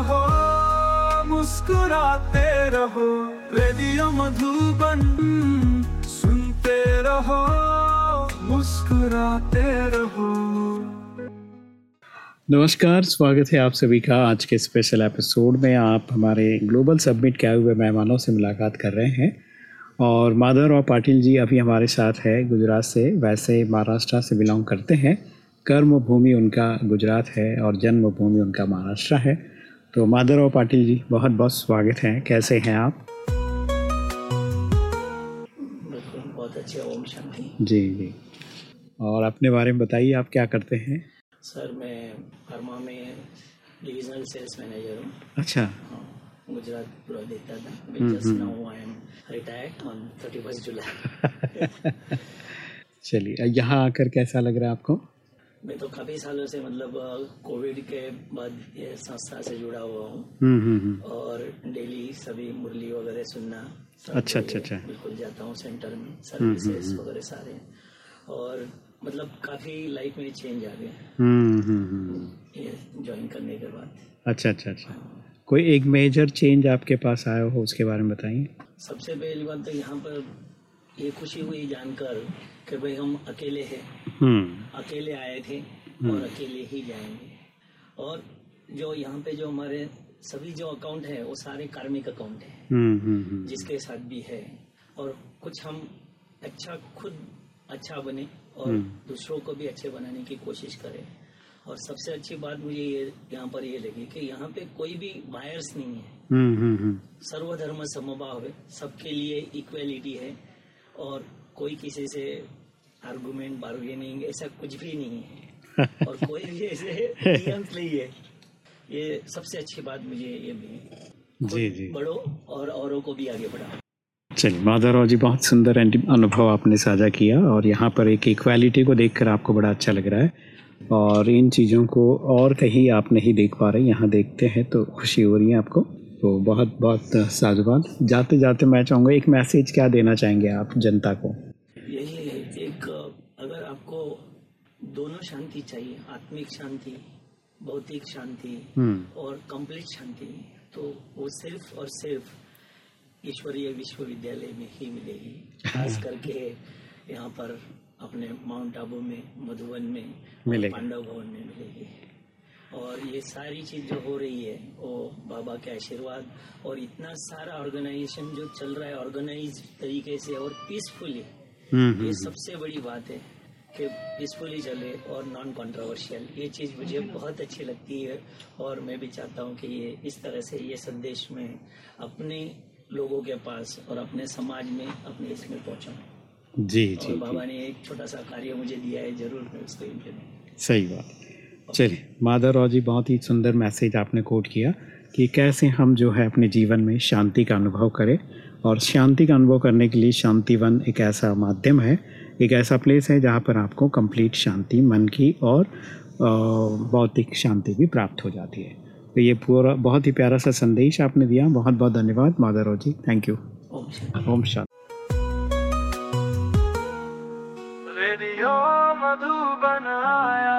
रहो, मुस्कुराते रहो, रेडियो मधुबन सुनते रहो, मुस्कुराते रहो। नमस्कार, स्वागत है आप सभी का आज के स्पेशल एपिसोड में। आप हमारे ग्लोबल सबमिट किए हुए मेहमानों से मुलाकात कर रहे हैं। और माधवराव पाटिल जी अभी हमारे साथ है गुजरात से। वैसे महाराष्ट्र से बिलोंग करते हैं। कर्म भूमि उनका गुजरात है और जन्म भूमि उनका महाराष्ट्र है। तो माधवराव पाटिल जी बहुत बहुत स्वागत है। कैसे हैं आप? बहुत अच्छे ओम शांति। जी जी। और अपने बारे में बताइए आप क्या करते हैं? सर मैं फर्मा में डिविजनल सेल्स मैनेजर हूँ। अच्छा। हाँ, गुजरात पूरा था। Just now I am retired on thirty first July चलिए यहाँ आकर कैसा लग रहा है आपको? मैं तो काफ़ी सालों से मतलब कोविड के बाद ये संस्था से जुड़ा हुआ हूँ। हम्म हम्म हम्म। और डेली सभी मुरली वगैरह सुनना अच्छा, अच्छा, अच्छा। बिल्कुल जाता हूँ सेंटर में सर्विसेज़ वगैरह सारे। और मतलब काफ़ी लाइफ में चेंज आ गए हम्म हम्म हम्म। ये ज्वाइन करने के बाद। अच्छा अच्छा अच्छा। कोई एक मेजर चेंज आपके पास आया हो उसके बारे में बताइए। सबसे पहली बात तो यहाँ पर ये खुशी हुई जानकर कि भाई हम अकेले हैं। हम्म। अकेले आए थे और अकेले ही जाएँगे। और जो यहाँ पे जो हमारे सभी जो अकाउंट है वो सारे कार्मिक अकाउंट है। हम्म हम्म हम्म जिसके साथ भी है। और कुछ हम अच्छा खुद अच्छा बने और दूसरों को भी अच्छे बनाने की कोशिश करें। और सबसे अच्छी बात मुझे ये यहाँ पर ये लगी कि यहाँ पे कोई भी बायर्स नहीं है। हम्म हम्म हम्म। सर्वधर्म समभाव है। सबके लिए इक्वेलिटी है। और कोई किसी से आर्गुमेंट बार्गेनिंग ऐसा कुछ भी नहीं है। और कोई भी ऐसे नियंत्रण नहीं है। ये सबसे अच्छी बात मुझे ये भी जी जी। बढ़ो और औरों को भी आगे बढ़ाओ। चलिए माधवराव जी बहुत सुंदर अनुभव आपने साझा किया और यहाँ पर एक इक्वालिटी को देखकर आपको बड़ा अच्छा लग रहा है। और इन चीज़ों को और कहीं आप नहीं देख पा रहे यहाँ देखते हैं तो खुशी हो रही है आपको। तो बहुत बहुत साधुवाद। जाते जाते मैं चाहूँगा एक मैसेज क्या देना चाहेंगे आप जनता को? यही है एक अगर आपको दोनों शांति चाहिए आत्मिक शांति भौतिक शांति हम्म। और कंप्लीट शांति तो वो सिर्फ़ और सिर्फ़ ईश्वरीय विश्वविद्यालय में ही मिलेगी। खास करके यहाँ पर अपने माउंट आबू में मधुबन में पांडव भवन में मिलेगी। और ये सारी चीज़ जो हो रही है वो बाबा के आशीर्वाद और इतना सारा ऑर्गेनाइजेशन जो चल रहा है ऑर्गेनाइज तरीके से और पीसफुली हम्म ये सबसे बड़ी बात है कि पीसफुली चले और नॉन कंट्रोवर्शियल ये चीज़ मुझे बहुत अच्छी लगती है और मैं भी चाहता हूँ कि ये इस तरह से ये संदेश में अपने लोगों के पास और अपने समाज में अपने इसमें पहुँचाऊँ। जी जी और बाबा ने एक छोटा सा कार्य मुझे दिया है ज़रूर मैं उसको इम्प्लीमेंट सही बात। चलिए माधवराव जी बहुत ही सुंदर मैसेज आपने कोट किया कि कैसे हम जो है अपने जीवन में शांति का अनुभव करें और शांति का अनुभव करने के लिए शांतिवन एक ऐसा माध्यम है एक ऐसा प्लेस है जहाँ पर आपको कंप्लीट शांति मन की और भौतिक शांति भी प्राप्त हो जाती है। तो ये पूरा बहुत ही प्यारा सा संदेश आपने दिया। बहुत बहुत धन्यवाद माधवराव जी। थैंक यू ओम शांति। ओम शांति। रेडियो मधुबन आया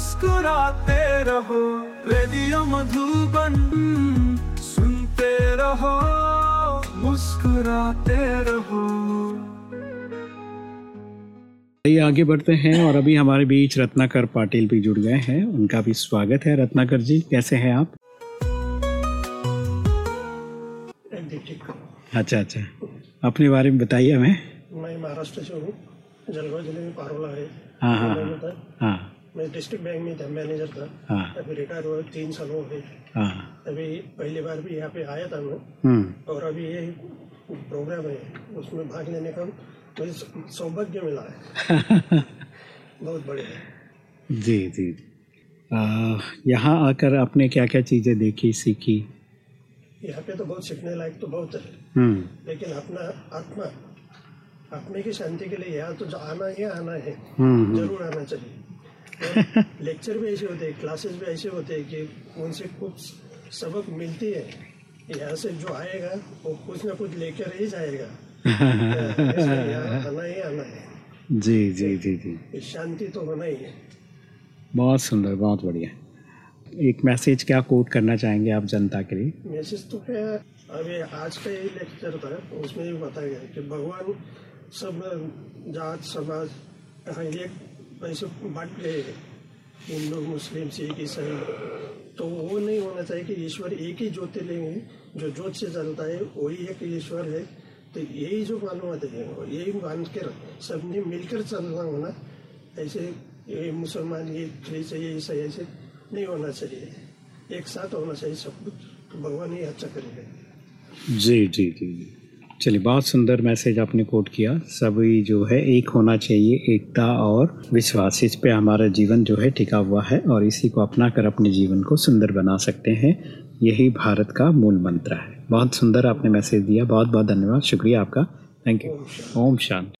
मुस्कुराते रहो रेडियो मधुबन सुनते रहो मुस्कुराते रहो। आइए आगे बढ़ते हैं और अभी हमारे बीच रत्नाकर पाटिल भी जुड़ गए हैं। उनका भी स्वागत है। रत्नाकर जी कैसे हैं आप? अच्छा अच्छा। अपने बारे में बताइए हमें। मैं महाराष्ट्र से हूँ। जलगांव ज़िले में पारोला है। हाँ हाँ। हाँ। मैं डिस्ट्रिक्ट बैंक में था मैनेजर था। हाँ। अभी रिटायर हुआ तीन साल हो गए। हाँ। अभी पहली बार भी यहाँ पे आया था मैं। हम्म। और अभी ये प्रोग्राम है उसमें भाग लेने का मुझे सौभाग्य मिला है। बहुत बढ़िया जी जी। यहाँ आकर आपने क्या क्या चीज़ें देखी सीखी? यहाँ पे तो बहुत सीखने लायक तो बहुत है। हम्म। लेकिन अपना आत्मा आत्मा की शांति के लिए यहाँ तो आना ही आना है। हम्म, ज़रूर आना चाहिए। लेक्चर भी ऐसे होते हैं क्लासेस भी ऐसे होते हैं कि उनसे कुछ सबक मिलती है यहाँ से जो आएगा वो कुछ ना कुछ लेकर ही जाएगा। आना ही आना है जी जी जी जी। शांति तो होना ही। है बहुत सुंदर बहुत बढ़िया। एक मैसेज क्या कोट करना चाहेंगे आप जनता के लिए? मैसेज तो क्या अभी आज का ही लेक्चर था उसमें भी बताया गया कि भगवान सब जात समाज एक ऐसे बांट गए हिंदू मुस्लिम, सिख, ईसाई। तो वो नहीं होना चाहिए कि ईश्वर एक ही ज्योतिर्लिंग है, जो ज्योत से चलता है, वही एक ईश्वर है। तो यही जो मालूम है यही मान कर सबने मिलकर चलना होना। ऐसे ये मुसलमान, ये ख्रिस्त ये ईसाई, ऐसे नहीं होना चाहिए। एक साथ होना चाहिए सब कुछ। तो भगवान ही अच्छा करेगा। जी जी जी जी। चलिए बहुत सुंदर मैसेज आपने कोट किया। सभी जो है एक होना चाहिए एकता और विश्वास। इस पे हमारा जीवन जो है टिका हुआ है और इसी को अपना कर अपने जीवन को सुंदर बना सकते हैं। यही भारत का मूल मंत्र है। बहुत सुंदर आपने मैसेज दिया। बहुत बहुत धन्यवाद। शुक्रिया आपका। Thank you Om Shanti.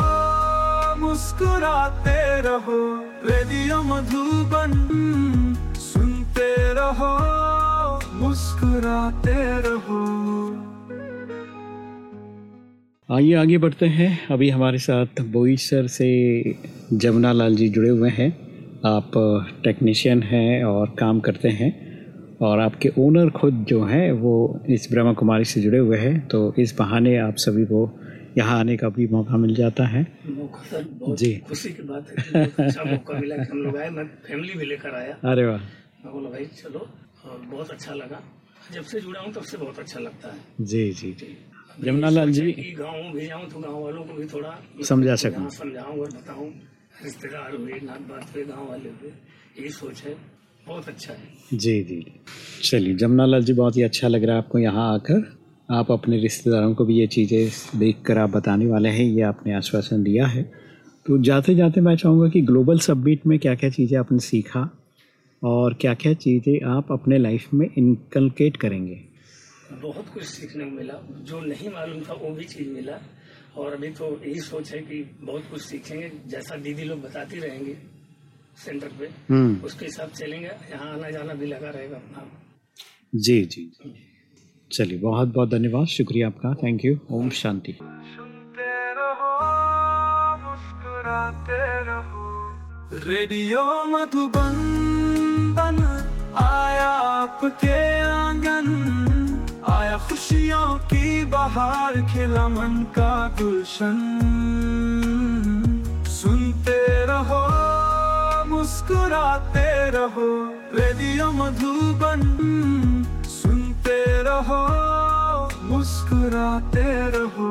मुस्कुराते रहो, रेडियो मधुबन, सुनते रहो, मुस्कुराते रहो। आइए, आगे बढ़ते हैं। अभी हमारे साथ बोईसर से जमुना लाल जी जुड़े हुए हैं। आप टेक्नीशियन हैं और काम करते हैं और आपके ओनर खुद जो हैं, वो इस ब्रह्मा कुमारी से जुड़े हुए हैं। तो इस बहाने आप सभी को यहाँ आने का भी मौका मिल जाता है। जी। खुशी की बात है अच्छा मौका मिला कि हम लोग आए मैं फैमिली भी लेकर आया। अरे वाह। मैं बोला भाई चलो। और बहुत अच्छा लगा। जब से जुड़ा हूँ तब से बहुत अच्छा लगता है। जी जी। जी। जमुना लाल जी गाँव भी जाऊँ तो गाँव वालों को भी थोड़ा समझा सकूँ। समझाऊं और बताऊँ। रिश्तेदार हुए नात बात हुए गाँव वाले हुए यही सोच है। बहुत अच्छा है। जी जी। चलिए जमुना लाल जी बहुत ही अच्छा लग रहा है आपको यहाँ आकर। आप अपने रिश्तेदारों को भी ये चीज़ें देख कर आप बताने वाले हैं ये आपने आश्वासन दिया है। तो जाते जाते मैं चाहूँगा कि ग्लोबल सबमिट में क्या क्या चीज़ें आपने सीखा और क्या क्या चीज़ें आप अपने लाइफ में इनकलकेट करेंगे? बहुत कुछ सीखने को मिला। जो नहीं मालूम था वो भी चीज़ मिला। और अभी तो यही सोच है कि बहुत कुछ सीखेंगे। जैसा दीदी लोग बताती रहेंगे सेंटर पे हम्म। उसके हिसाब चलेंगे। यहाँ आना जाना भी लगा रहेगा अपना। जी जी जी। चलिए, बहुत बहुत धन्यवाद, शुक्रिया आपका थैंक यू ओम शांति। सुनते रहो, मुस्कुराते रहो। रेडियो मधुबन बन आया आपके आँगन, आया खुशियों की बहार, खिला मन का गुलशन। सुनते रहो, मुस्कुराते रहो, रेडियो मधुबन। सुनते रहो मुस्कुराते रहो